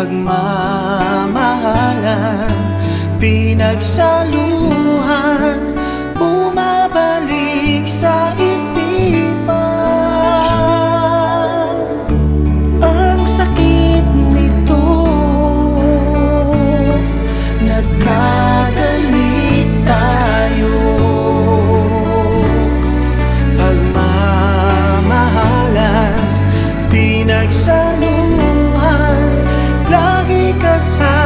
Pinagmamahalan, pinagsaluhan Bumabalik sa isipan. Ang sakit nito Nagkagalit tayo. Pagmamahalan, pinagsaluhan passar.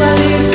my